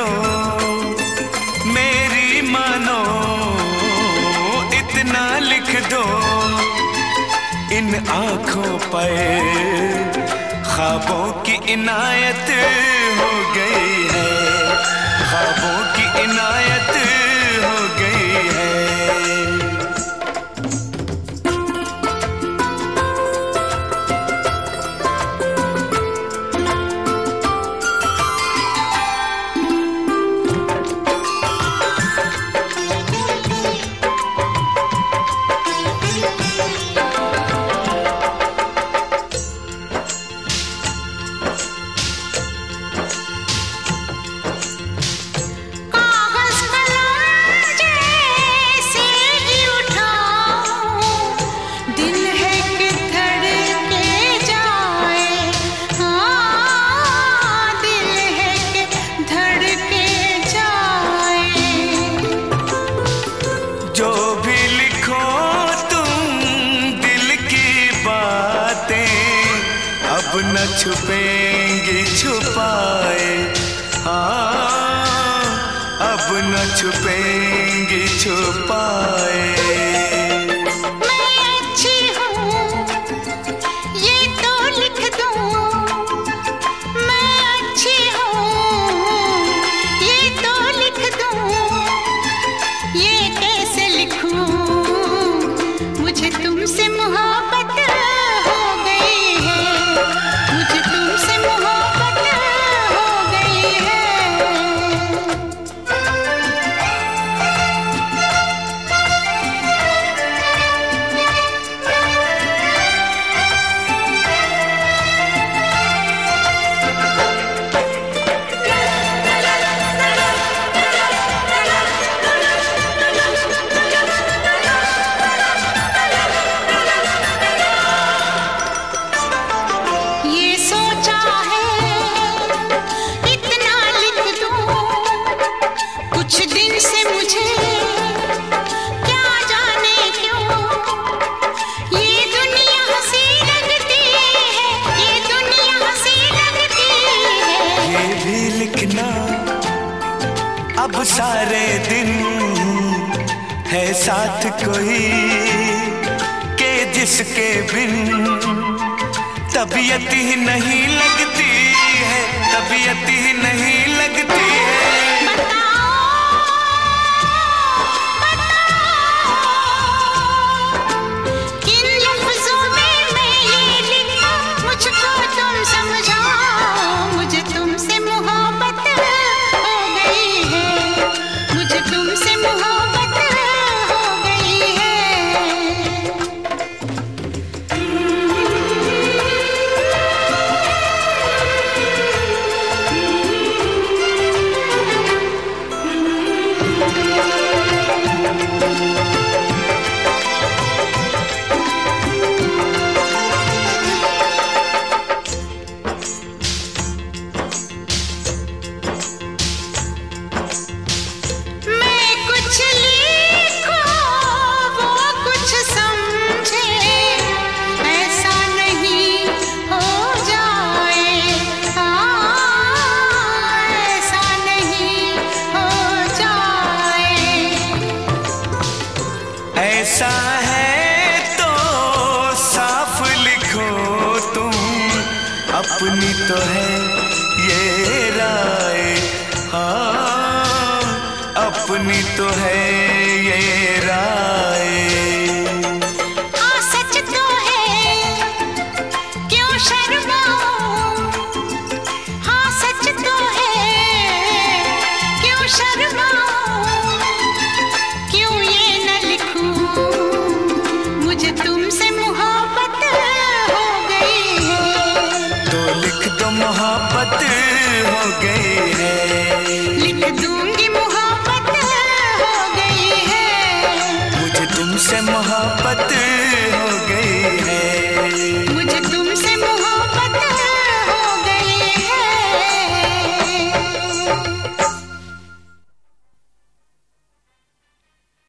जो मेरी मानो, इतना लिख दो। इन आँखों पर ख्वाबों की इनायत हो गई है। ख्वाबों की इनायत छुपेंगे छुपाए। हाँ अब न छुपेंगे छुपाए। अब सारे दिन है साथ कोई के जिसके बिन तबीयत ही नहीं लगती है, तबीयत ही नहीं लगती है। अपनी तो है ये राय। हाँ अपनी तो है ये राय। हो गई है। लिख दूँगी मोहब्बत हो गई है। मुझे तुमसे मोहब्बत